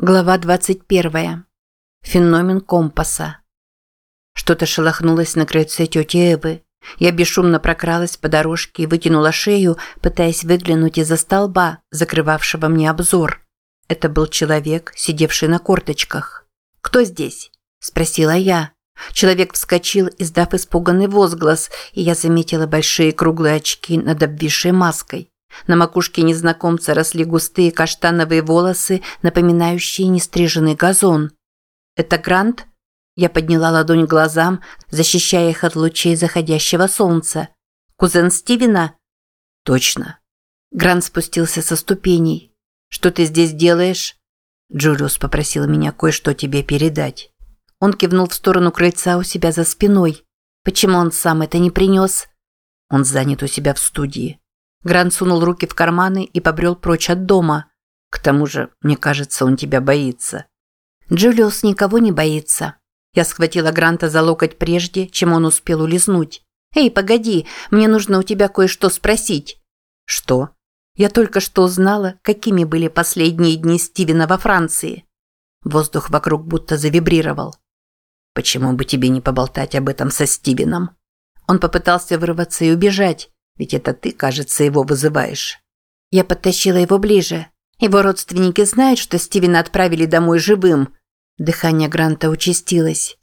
Глава 21. Феномен компаса. Что-то шелохнулось на крыльце тети Эвы. Я бесшумно прокралась по дорожке и вытянула шею, пытаясь выглянуть из-за столба, закрывавшего мне обзор. Это был человек, сидевший на корточках. «Кто здесь?» – спросила я. Человек вскочил, издав испуганный возглас, и я заметила большие круглые очки над обвисшей маской. На макушке незнакомца росли густые каштановые волосы, напоминающие нестриженный газон. «Это Грант?» Я подняла ладонь глазам, защищая их от лучей заходящего солнца. «Кузен Стивена?» «Точно». Грант спустился со ступеней. «Что ты здесь делаешь?» Джулиус попросил меня кое-что тебе передать. Он кивнул в сторону крыльца у себя за спиной. «Почему он сам это не принес?» «Он занят у себя в студии». Грант сунул руки в карманы и побрел прочь от дома. К тому же, мне кажется, он тебя боится. Джулиус никого не боится. Я схватила Гранта за локоть прежде, чем он успел улизнуть. «Эй, погоди, мне нужно у тебя кое-что спросить». «Что?» Я только что узнала, какими были последние дни Стивена во Франции. Воздух вокруг будто завибрировал. «Почему бы тебе не поболтать об этом со Стивеном?» Он попытался вырваться и убежать, ведь это ты, кажется, его вызываешь. Я подтащила его ближе. Его родственники знают, что Стивена отправили домой живым. Дыхание Гранта участилось.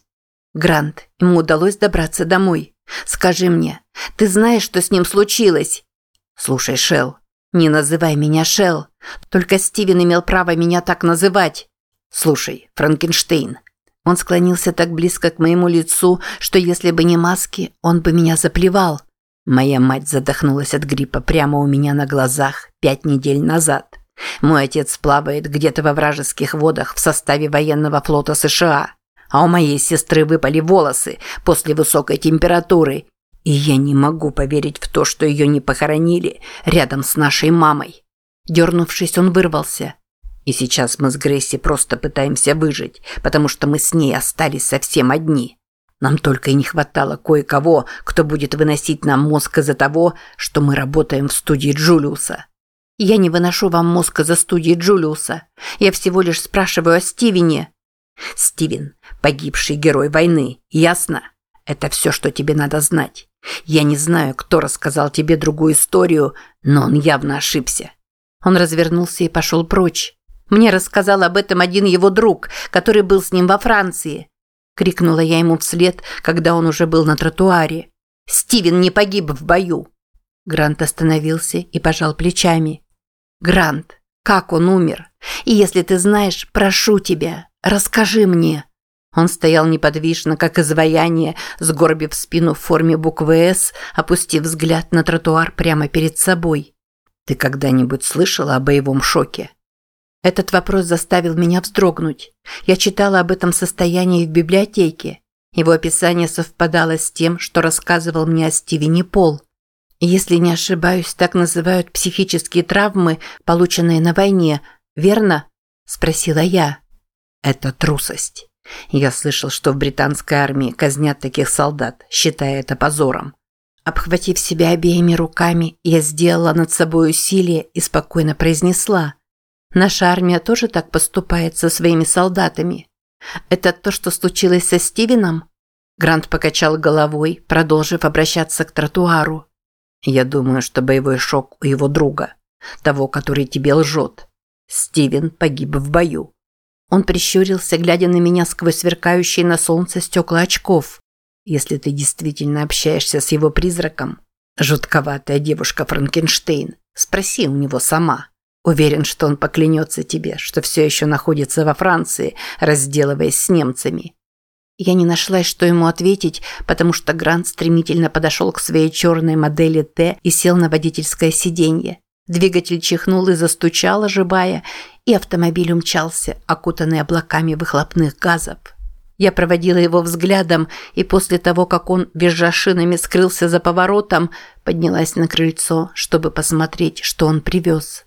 Грант, ему удалось добраться домой. Скажи мне, ты знаешь, что с ним случилось? Слушай, Шел, не называй меня Шел. Только Стивен имел право меня так называть. Слушай, Франкенштейн. Он склонился так близко к моему лицу, что если бы не маски, он бы меня заплевал. Моя мать задохнулась от гриппа прямо у меня на глазах пять недель назад. Мой отец плавает где-то во вражеских водах в составе военного флота США. А у моей сестры выпали волосы после высокой температуры. И я не могу поверить в то, что ее не похоронили рядом с нашей мамой. Дернувшись, он вырвался. И сейчас мы с Грейси просто пытаемся выжить, потому что мы с ней остались совсем одни. Нам только и не хватало кое-кого, кто будет выносить нам мозг из-за того, что мы работаем в студии Джулиуса. Я не выношу вам мозг из-за студии Джулиуса. Я всего лишь спрашиваю о Стивене. Стивен – погибший герой войны, ясно? Это все, что тебе надо знать. Я не знаю, кто рассказал тебе другую историю, но он явно ошибся. Он развернулся и пошел прочь. Мне рассказал об этом один его друг, который был с ним во Франции крикнула я ему вслед, когда он уже был на тротуаре. Стивен не погиб в бою. Грант остановился и пожал плечами. Грант, как он умер? И если ты знаешь, прошу тебя, расскажи мне. Он стоял неподвижно, как изваяние, сгорбив спину в форме буквы «С», опустив взгляд на тротуар прямо перед собой. Ты когда-нибудь слышала о боевом шоке? Этот вопрос заставил меня вздрогнуть. Я читала об этом состоянии в библиотеке. Его описание совпадало с тем, что рассказывал мне о Стивене Пол. Если не ошибаюсь, так называют психические травмы, полученные на войне, верно? спросила я. Это трусость. Я слышал, что в британской армии казнят таких солдат, считая это позором. Обхватив себя обеими руками, я сделала над собой усилие и спокойно произнесла – Наша армия тоже так поступает со своими солдатами. Это то, что случилось со Стивеном? Грант покачал головой, продолжив обращаться к тротуару. Я думаю, что боевой шок у его друга, того, который тебе лжет. Стивен погиб в бою. Он прищурился, глядя на меня сквозь сверкающие на солнце стекла очков. Если ты действительно общаешься с его призраком, жутковатая девушка Франкенштейн, спроси у него сама. Уверен, что он поклянется тебе, что все еще находится во Франции, разделываясь с немцами. Я не нашла, что ему ответить, потому что Грант стремительно подошел к своей черной модели Т и сел на водительское сиденье. Двигатель чихнул и застучал, оживая, и автомобиль умчался, окутанный облаками выхлопных газов. Я проводила его взглядом, и после того, как он, визжа шинами, скрылся за поворотом, поднялась на крыльцо, чтобы посмотреть, что он привез.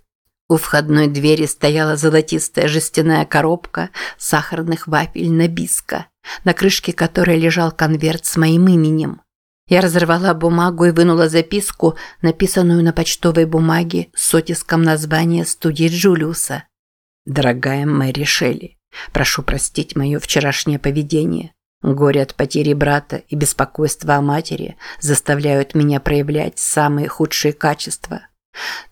У входной двери стояла золотистая жестяная коробка сахарных вафель набиска, на крышке которой лежал конверт с моим именем. Я разорвала бумагу и вынула записку, написанную на почтовой бумаге с оттиском названия студии Джулиуса. Дорогая Мэри Шелли, прошу простить мое вчерашнее поведение. Горе от потери брата и беспокойство о матери заставляют меня проявлять самые худшие качества.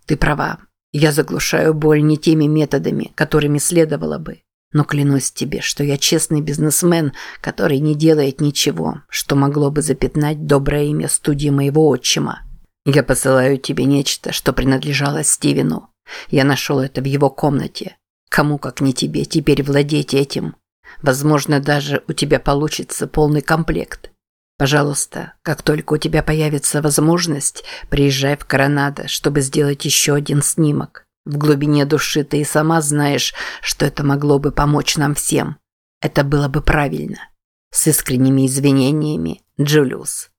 Ты права, я заглушаю боль не теми методами, которыми следовало бы. Но клянусь тебе, что я честный бизнесмен, который не делает ничего, что могло бы запятнать доброе имя студии моего отчима. Я посылаю тебе нечто, что принадлежало Стивену. Я нашел это в его комнате. Кому, как не тебе, теперь владеть этим? Возможно, даже у тебя получится полный комплект. Пожалуйста, как только у тебя появится возможность, приезжай в Коронадо, чтобы сделать еще один снимок. В глубине души ты и сама знаешь, что это могло бы помочь нам всем. Это было бы правильно. С искренними извинениями, Джулиус.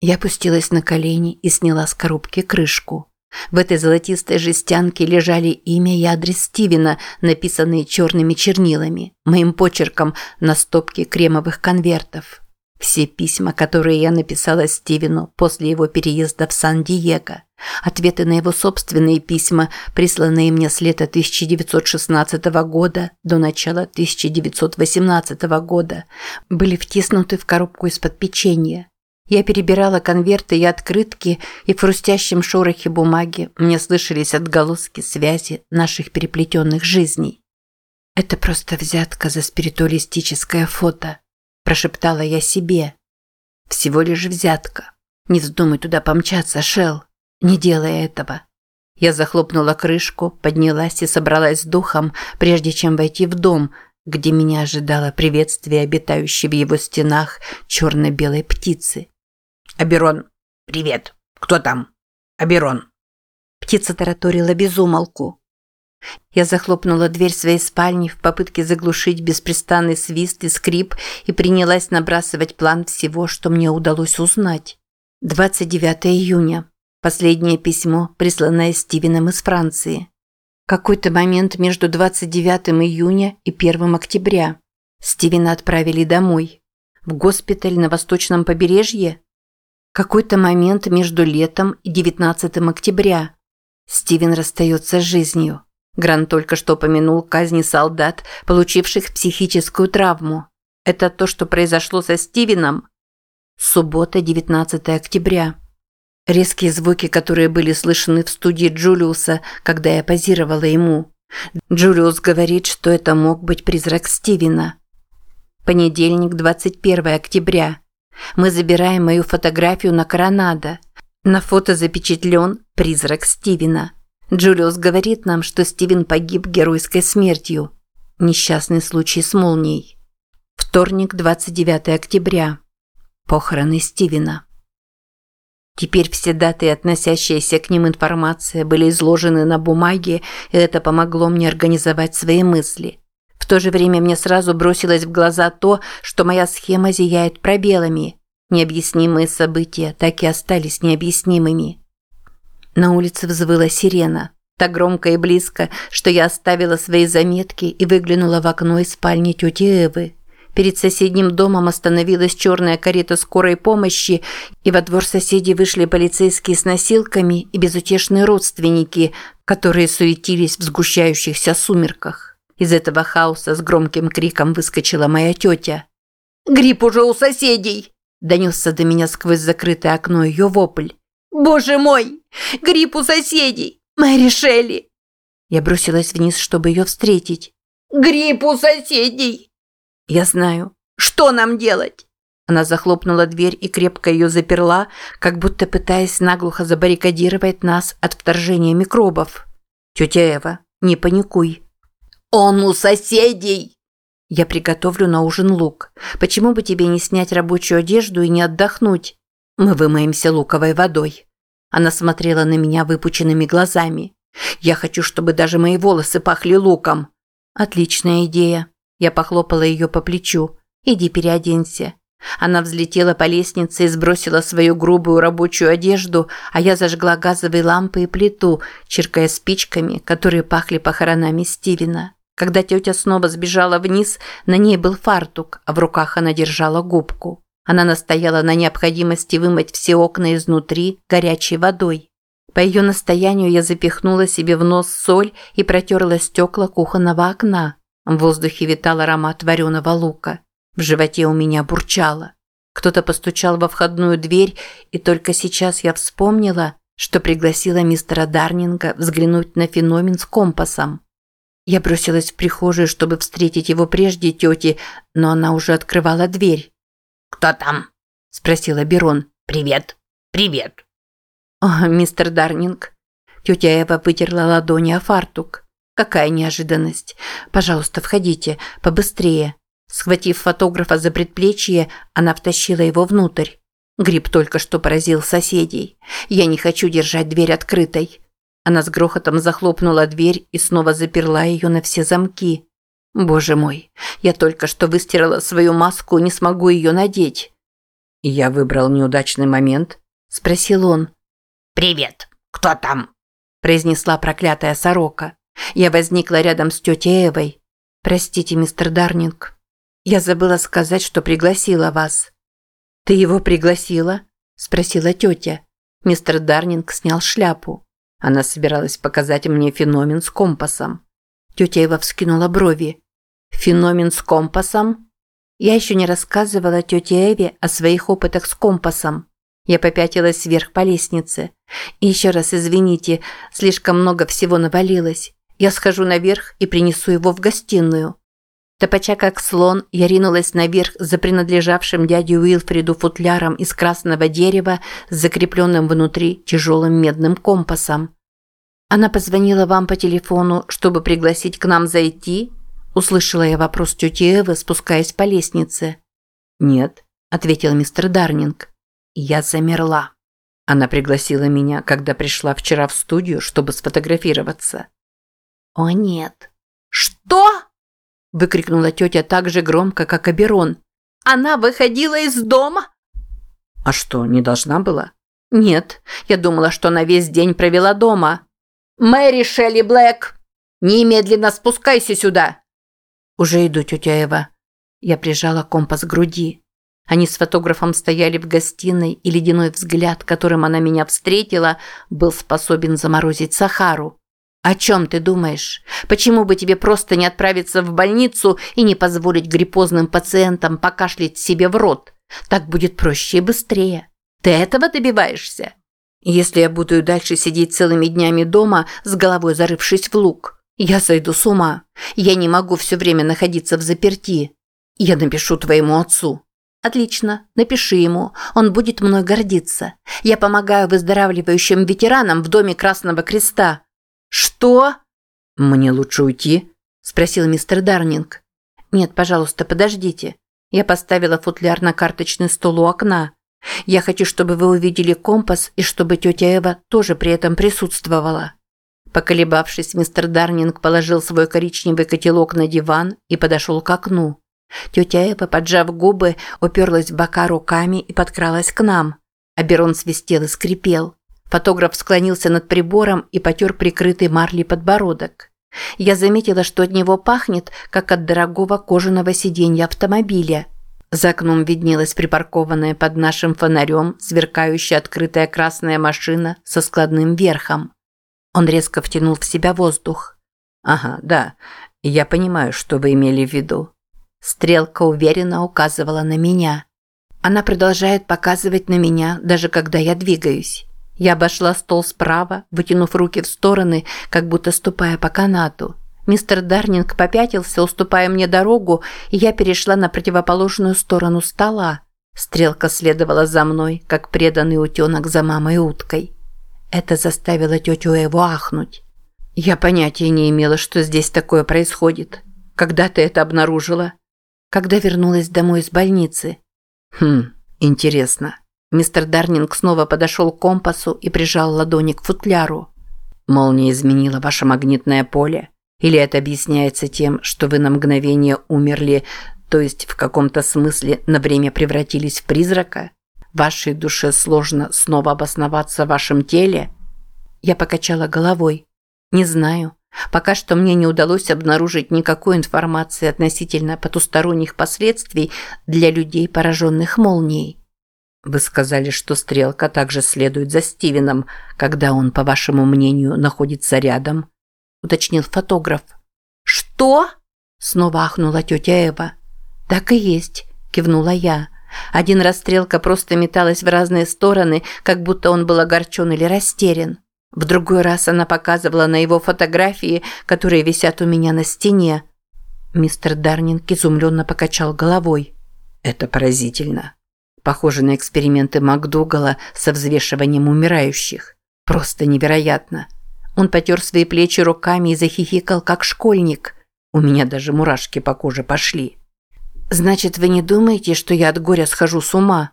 Я опустилась на колени и сняла с коробки крышку. В этой золотистой жестянке лежали имя и адрес Стивена, написанные черными чернилами, моим почерком на стопке кремовых конвертов. Все письма, которые я написала Стивену после его переезда в Сан-Диего. Ответы на его собственные письма, присланные мне с лета 1916 года до начала 1918 года, были втиснуты в коробку из-под печенья. Я перебирала конверты и открытки, и в хрустящем шорохе бумаги мне слышались отголоски связи наших переплетенных жизней. «Это просто взятка за спиритуалистическое фото», – прошептала я себе. «Всего лишь взятка. Не вздумай туда помчаться, Шел. Не делай этого». Я захлопнула крышку, поднялась и собралась с духом, прежде чем войти в дом, где меня ожидало приветствие обитающей в его стенах черно-белой птицы. Аберон, привет. Кто там? Аберон. Птица тараторила безумолку. Я захлопнула дверь своей спальни в попытке заглушить беспрестанный свист и скрип и принялась набрасывать план всего, что мне удалось узнать. 29 июня. Последнее письмо, присланное Стивеном из Франции. Какой-то момент между 29 июня и 1 октября. Стивена отправили домой. В госпиталь на восточном побережье? Какой-то момент между летом и 19 октября. Стивен расстается с жизнью. Грант только что упомянул казни солдат, получивших психическую травму. Это то, что произошло со Стивеном? Суббота, 19 октября. Резкие звуки, которые были слышны в студии Джулиуса, когда я позировала ему. Джулиус говорит, что это мог быть призрак Стивена. Понедельник, 21 октября. Мы забираем мою фотографию на Коронадо. На фото запечатлен призрак Стивена. Джулиус говорит нам, что Стивен погиб геройской смертью. Несчастный случай с молнией. Вторник, 29 октября. Похороны Стивена. Теперь все даты и относящаяся к ним информация были изложены на бумаге, и это помогло мне организовать свои мысли. В то же время мне сразу бросилось в глаза то, что моя схема зияет пробелами. Необъяснимые события так и остались необъяснимыми. На улице взвыла сирена. Так громко и близко, что я оставила свои заметки и выглянула в окно из спальни тети Эвы. Перед соседним домом остановилась черная карета скорой помощи, и во двор соседей вышли полицейские с носилками и безутешные родственники, которые суетились в сгущающихся сумерках. Из этого хаоса с громким криком выскочила моя тетя. «Грипп уже у соседей!» – донесся до меня сквозь закрытое окно ее вопль. «Боже мой! Грипп у соседей! Мэри Шелли!» Я бросилась вниз, чтобы ее встретить. «Грипп у соседей!» «Я знаю. Что нам делать?» Она захлопнула дверь и крепко ее заперла, как будто пытаясь наглухо забаррикадировать нас от вторжения микробов. «Тетя Эва, не паникуй. «Он у соседей!» «Я приготовлю на ужин лук. Почему бы тебе не снять рабочую одежду и не отдохнуть? Мы вымоемся луковой водой». Она смотрела на меня выпученными глазами. «Я хочу, чтобы даже мои волосы пахли луком». «Отличная идея». Я похлопала ее по плечу. «Иди переоденься». Она взлетела по лестнице и сбросила свою грубую рабочую одежду, а я зажгла газовые лампы и плиту, чиркая спичками, которые пахли похоронами Стивена. Когда тетя снова сбежала вниз, на ней был фартук, а в руках она держала губку. Она настояла на необходимости вымыть все окна изнутри горячей водой. По ее настоянию я запихнула себе в нос соль и протерла стекла кухонного окна. В воздухе витал аромат вареного лука. В животе у меня бурчало. Кто-то постучал во входную дверь, и только сейчас я вспомнила, что пригласила мистера Дарнинга взглянуть на феномен с компасом. Я бросилась в прихожую, чтобы встретить его прежде тети, но она уже открывала дверь. «Кто там?» – спросила Берон. «Привет. Привет». «О, мистер Дарнинг». Тетя Эва вытерла ладони о фартук. Какая неожиданность. Пожалуйста, входите, побыстрее. Схватив фотографа за предплечье, она втащила его внутрь. Гриб только что поразил соседей. Я не хочу держать дверь открытой. Она с грохотом захлопнула дверь и снова заперла ее на все замки. Боже мой, я только что выстирала свою маску и не смогу ее надеть. я выбрал неудачный момент, спросил он. «Привет, кто там?» произнесла проклятая сорока. Я возникла рядом с тетей Эвой. «Простите, мистер Дарнинг. Я забыла сказать, что пригласила вас». «Ты его пригласила?» – спросила тетя. Мистер Дарнинг снял шляпу. Она собиралась показать мне феномен с компасом. Тетя Эва вскинула брови. «Феномен с компасом?» Я еще не рассказывала тете Эве о своих опытах с компасом. Я попятилась вверх по лестнице. И еще раз извините, слишком много всего навалилось. Я схожу наверх и принесу его в гостиную. Топача как слон, я ринулась наверх за принадлежавшим дяде Уилфриду футляром из красного дерева с закрепленным внутри тяжелым медным компасом. «Она позвонила вам по телефону, чтобы пригласить к нам зайти?» Услышала я вопрос тети Эвы, спускаясь по лестнице. «Нет», – ответил мистер Дарнинг. Я замерла. Она пригласила меня, когда пришла вчера в студию, чтобы сфотографироваться. «О нет!» «Что?» – выкрикнула тетя так же громко, как Аберон. «Она выходила из дома?» «А что, не должна была?» «Нет, я думала, что она весь день провела дома». «Мэри Шелли Блэк, немедленно спускайся сюда!» «Уже иду, тетя Эва». Я прижала компас к груди. Они с фотографом стояли в гостиной, и ледяной взгляд, которым она меня встретила, был способен заморозить Сахару. О чем ты думаешь? Почему бы тебе просто не отправиться в больницу и не позволить гриппозным пациентам покашлять себе в рот? Так будет проще и быстрее. Ты этого добиваешься? Если я буду дальше сидеть целыми днями дома, с головой зарывшись в лук, я сойду с ума. Я не могу все время находиться в заперти. Я напишу твоему отцу. Отлично, напиши ему. Он будет мной гордиться. Я помогаю выздоравливающим ветеранам в доме Красного Креста. «Что?» «Мне лучше уйти?» – спросил мистер Дарнинг. «Нет, пожалуйста, подождите. Я поставила футляр на карточный стол у окна. Я хочу, чтобы вы увидели компас и чтобы тетя Эва тоже при этом присутствовала». Поколебавшись, мистер Дарнинг положил свой коричневый котелок на диван и подошел к окну. Тетя Эва, поджав губы, уперлась в бока руками и подкралась к нам. Аберон свистел и скрипел. Фотограф склонился над прибором и потер прикрытый марлей подбородок. Я заметила, что от него пахнет, как от дорогого кожаного сиденья автомобиля. За окном виднелась припаркованная под нашим фонарем сверкающая открытая красная машина со складным верхом. Он резко втянул в себя воздух. «Ага, да, я понимаю, что вы имели в виду». Стрелка уверенно указывала на меня. Она продолжает показывать на меня, даже когда я двигаюсь. Я обошла стол справа, вытянув руки в стороны, как будто ступая по канату. Мистер Дарнинг попятился, уступая мне дорогу, и я перешла на противоположную сторону стола. Стрелка следовала за мной, как преданный утенок за мамой уткой. Это заставило тетю Эву ахнуть. Я понятия не имела, что здесь такое происходит. Когда ты это обнаружила? Когда вернулась домой из больницы. Хм, интересно. Мистер Дарнинг снова подошел к компасу и прижал ладони к футляру. «Молния изменила ваше магнитное поле? Или это объясняется тем, что вы на мгновение умерли, то есть в каком-то смысле на время превратились в призрака? Вашей душе сложно снова обосноваться в вашем теле?» Я покачала головой. «Не знаю. Пока что мне не удалось обнаружить никакой информации относительно потусторонних последствий для людей, пораженных молнией. Вы сказали, что стрелка также следует за Стивеном, когда он, по вашему мнению, находится рядом, уточнил фотограф. Что? Снова ахнула тетя Эва. Так и есть, кивнула я. Один раз стрелка просто металась в разные стороны, как будто он был огорчен или растерян. В другой раз она показывала на его фотографии, которые висят у меня на стене. Мистер Дарнинг изумленно покачал головой. Это поразительно. Похоже на эксперименты МакДугала со взвешиванием умирающих. Просто невероятно. Он потер свои плечи руками и захихикал, как школьник. У меня даже мурашки по коже пошли. «Значит, вы не думаете, что я от горя схожу с ума?»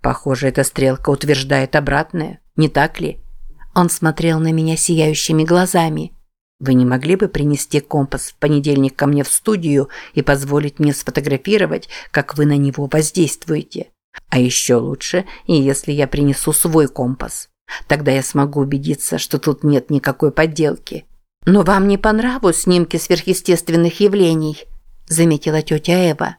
Похоже, эта стрелка утверждает обратное, не так ли? Он смотрел на меня сияющими глазами. Вы не могли бы принести компас в понедельник ко мне в студию и позволить мне сфотографировать, как вы на него воздействуете? А еще лучше, если я принесу свой компас. Тогда я смогу убедиться, что тут нет никакой подделки. Но вам не по нраву снимки сверхъестественных явлений, заметила тетя Эва.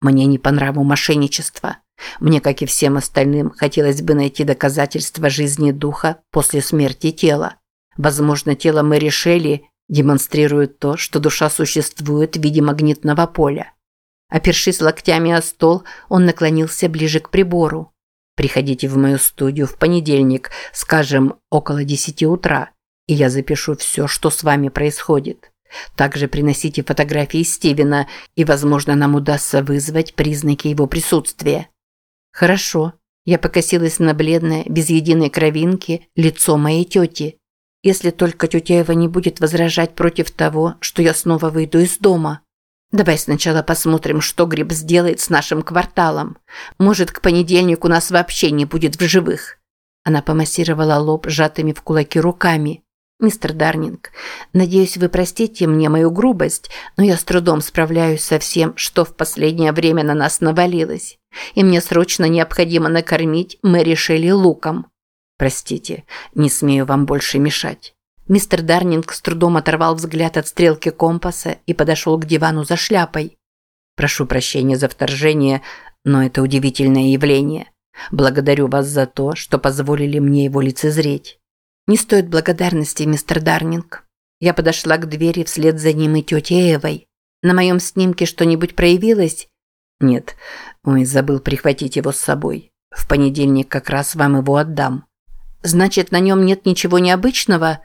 Мне не по нраву мошенничество. Мне, как и всем остальным, хотелось бы найти доказательства жизни духа после смерти тела. Возможно, тело Мэри Шелли демонстрирует то, что душа существует в виде магнитного поля. Опершись локтями о стол, он наклонился ближе к прибору. «Приходите в мою студию в понедельник, скажем, около десяти утра, и я запишу все, что с вами происходит. Также приносите фотографии Стивена, и, возможно, нам удастся вызвать признаки его присутствия». «Хорошо». Я покосилась на бледное, без единой кровинки, лицо моей тети. Если только тетя Эва не будет возражать против того, что я снова выйду из дома. Давай сначала посмотрим, что Гриб сделает с нашим кварталом. Может, к понедельнику нас вообще не будет в живых. Она помассировала лоб сжатыми в кулаки руками. «Мистер Дарнинг, надеюсь, вы простите мне мою грубость, но я с трудом справляюсь со всем, что в последнее время на нас навалилось. И мне срочно необходимо накормить Мэри Шелли луком. Простите, не смею вам больше мешать». Мистер Дарнинг с трудом оторвал взгляд от стрелки компаса и подошел к дивану за шляпой. «Прошу прощения за вторжение, но это удивительное явление. Благодарю вас за то, что позволили мне его лицезреть». «Не стоит благодарности, мистер Дарнинг». Я подошла к двери вслед за ним и тетей Эвой. «На моем снимке что-нибудь проявилось?» «Нет. Ой, забыл прихватить его с собой. В понедельник как раз вам его отдам». «Значит, на нем нет ничего необычного?»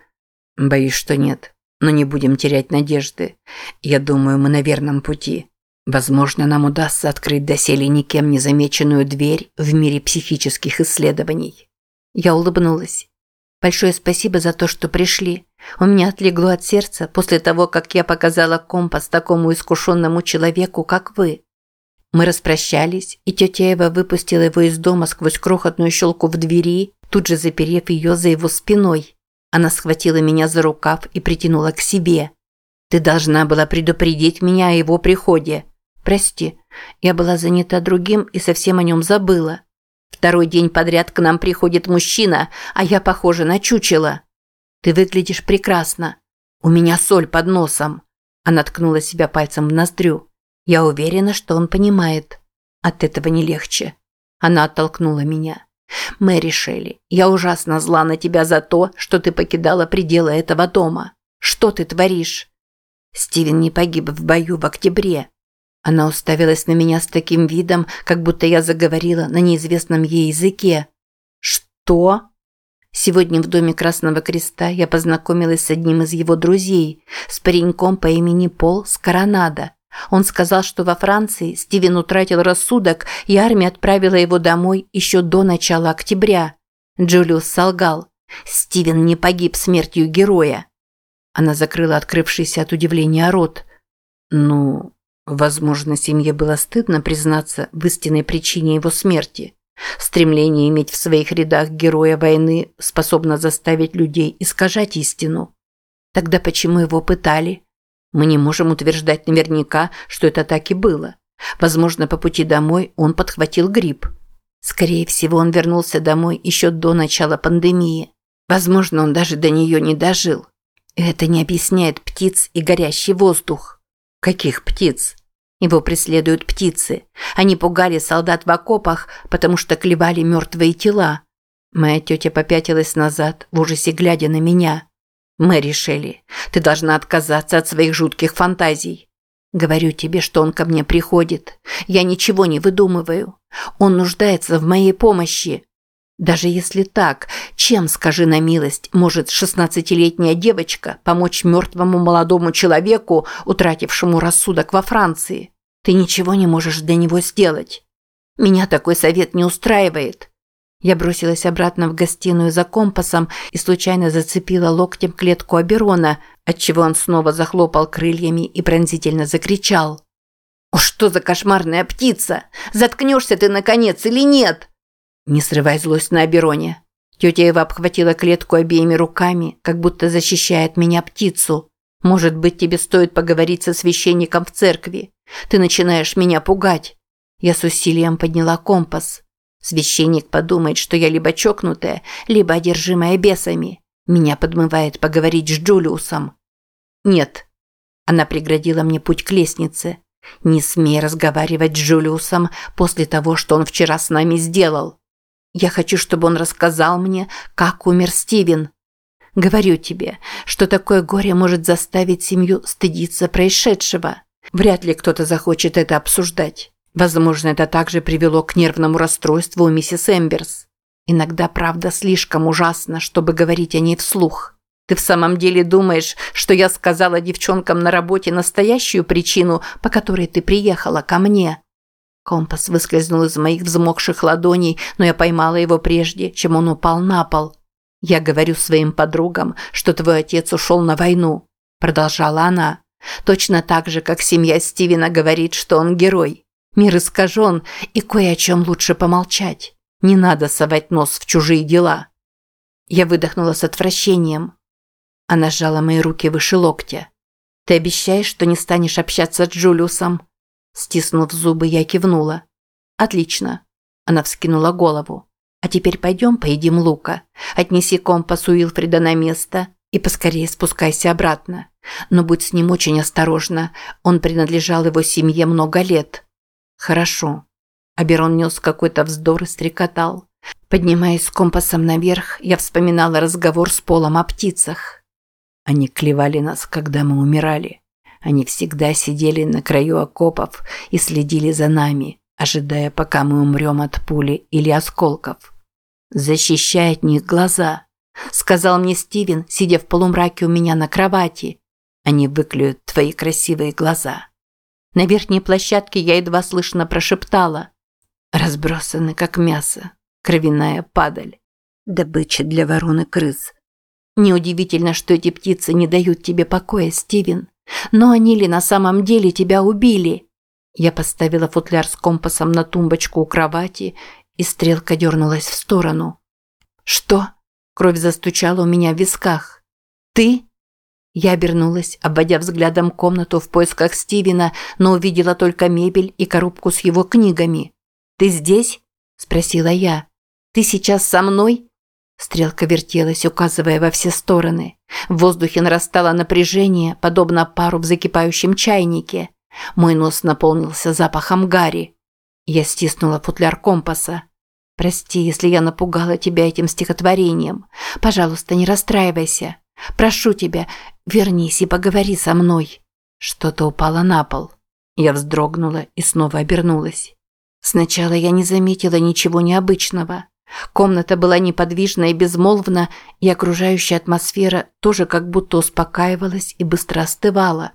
Боюсь, что нет. Но не будем терять надежды. Я думаю, мы на верном пути. Возможно, нам удастся открыть доселе никем не замеченную дверь в мире психических исследований. Я улыбнулась. Большое спасибо за то, что пришли. У меня отлегло от сердца после того, как я показала компас такому искушенному человеку, как вы. Мы распрощались, и тетя Эва выпустила его из дома сквозь крохотную щелку в двери, тут же заперев ее за его спиной. Она схватила меня за рукав и притянула к себе. «Ты должна была предупредить меня о его приходе. Прости, я была занята другим и совсем о нем забыла. Второй день подряд к нам приходит мужчина, а я похожа на чучело. Ты выглядишь прекрасно. У меня соль под носом». Она ткнула себя пальцем в ноздрю. «Я уверена, что он понимает. От этого не легче». Она оттолкнула меня. Мэри Шелли, я ужасно зла на тебя за то, что ты покидала пределы этого дома. Что ты творишь? Стивен не погиб в бою в октябре. Она уставилась на меня с таким видом, как будто я заговорила на неизвестном ей языке. Что? Сегодня в доме Красного Креста я познакомилась с одним из его друзей, с пареньком по имени Пол Скоронадо. Он сказал, что во Франции Стивен утратил рассудок, и армия отправила его домой еще до начала октября. Джулиус солгал. Стивен не погиб смертью героя. Она закрыла открывшийся от удивления рот. Ну, возможно, семье было стыдно признаться в истинной причине его смерти. Стремление иметь в своих рядах героя войны способно заставить людей искажать истину. Тогда почему его пытали? Мы не можем утверждать наверняка, что это так и было. Возможно, по пути домой он подхватил грипп. Скорее всего, он вернулся домой еще до начала пандемии. Возможно, он даже до нее не дожил. Это не объясняет птиц и горящий воздух. Каких птиц? Его преследуют птицы. Они пугали солдат в окопах, потому что клевали мертвые тела. Моя тетя попятилась назад, в ужасе глядя на меня. Мэри Шелли, ты должна отказаться от своих жутких фантазий. Говорю тебе, что он ко мне приходит. Я ничего не выдумываю. Он нуждается в моей помощи. Даже если так, чем, скажи на милость, может шестнадцатилетняя девочка помочь мертвому молодому человеку, утратившему рассудок во Франции? Ты ничего не можешь для него сделать. Меня такой совет не устраивает. Я бросилась обратно в гостиную за компасом и случайно зацепила локтем клетку Аберона, отчего он снова захлопал крыльями и пронзительно закричал. «О, что за кошмарная птица! Заткнешься ты, наконец, или нет?» Не срывай злость на Абероне. Тетя Эва обхватила клетку обеими руками, как будто защищает меня птицу. Может быть, тебе стоит поговорить со священником в церкви. Ты начинаешь меня пугать. Я с усилием подняла компас. Священник подумает, что я либо чокнутая, либо одержимая бесами. Меня подмывает поговорить с Джулиусом. Нет. Она преградила мне путь к лестнице. Не смей разговаривать с Джулиусом после того, что он вчера с нами сделал. Я хочу, чтобы он рассказал мне, как умер Стивен. Говорю тебе, что такое горе может заставить семью стыдиться происшедшего. Вряд ли кто-то захочет это обсуждать. Возможно, это также привело к нервному расстройству у миссис Эмберс. Иногда правда слишком ужасна, чтобы говорить о ней вслух. Ты в самом деле думаешь, что я сказала девчонкам на работе настоящую причину, по которой ты приехала ко мне? Компас выскользнул из моих взмокших ладоней, но я поймала его прежде, чем он упал на пол. Я говорю своим подругам, что твой отец ушел на войну, продолжала она. Точно так же, как семья Стивена говорит, что он герой. Мир искажен, и кое о чем лучше помолчать. Не надо совать нос в чужие дела. Я выдохнула с отвращением. Она сжала мои руки выше локтя. «Ты обещаешь, что не станешь общаться с Джулиусом?» Стиснув зубы, я кивнула. «Отлично». Она вскинула голову. «А теперь пойдем поедим лука. Отнеси компас Уилфрида на место и поскорее спускайся обратно. Но будь с ним очень осторожна. Он принадлежал его семье много лет. Хорошо. Аберон нес какой-то вздор и стрекотал. Поднимаясь с компасом наверх, я вспоминала разговор с Полом о птицах. Они клевали нас, когда мы умирали. Они всегда сидели на краю окопов и следили за нами, ожидая, пока мы умрем от пули или осколков. «Защищай от них глаза», – сказал мне Стивен, сидя в полумраке у меня на кровати. «Они выклюют твои красивые глаза». На верхней площадке я едва слышно прошептала. Разбросаны, как мясо, кровяная падаль. Добыча для ворон и крыс. Неудивительно, что эти птицы не дают тебе покоя, Стивен. Но они ли на самом деле тебя убили? Я поставила футляр с компасом на тумбочку у кровати, и стрелка дернулась в сторону. «Что?» Кровь застучала у меня в висках. «Ты?» Я обернулась, обводя взглядом комнату в поисках Стивена, но увидела только мебель и коробку с его книгами. «Ты здесь?» – спросила я. «Ты сейчас со мной?» Стрелка вертелась, указывая во все стороны. В воздухе нарастало напряжение, подобно пару в закипающем чайнике. Мой нос наполнился запахом гари. Я стиснула футляр компаса. «Прости, если я напугала тебя этим стихотворением. Пожалуйста, не расстраивайся. Прошу тебя, вернись и поговори со мной». Что-то упало на пол. Я вздрогнула и снова обернулась. Сначала я не заметила ничего необычного. Комната была неподвижна и безмолвна, и окружающая атмосфера тоже как будто успокаивалась и быстро остывала.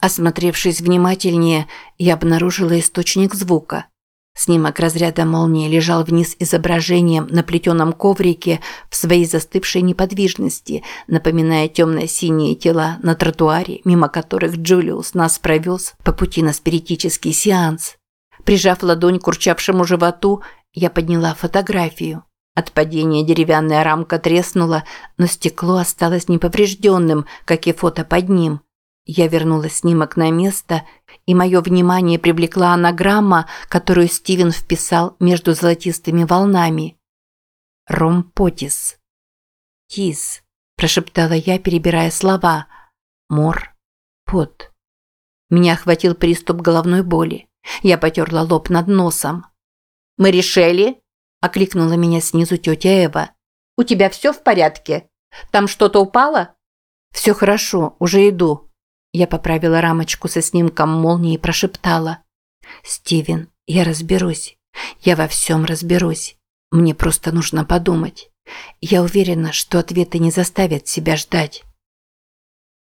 Осмотревшись внимательнее, я обнаружила источник звука. Снимок разряда молнии лежал вниз изображением на плетеном коврике в своей застывшей неподвижности, напоминая темно-синие тела на тротуаре, мимо которых Джулиус нас провез по пути на спиритический сеанс. Прижав ладонь к урчавшему животу, я подняла фотографию. От падения деревянная рамка треснула, но стекло осталось неповрежденным, как и фото под ним. Я вернула снимок на место, и мое внимание привлекла анаграмма, которую Стивен вписал между золотистыми волнами. Ромпотис. Тис, прошептала я, перебирая слова. Мор. Пот. Меня охватил приступ головной боли. Я потерла лоб над носом. «Мэри Шелли?» – окликнула меня снизу тетя Эва. «У тебя все в порядке? Там что-то упало?» «Все хорошо, уже иду». Я поправила рамочку со снимком молнии и прошептала. «Стивен, я разберусь. Я во всем разберусь. Мне просто нужно подумать. Я уверена, что ответы не заставят себя ждать».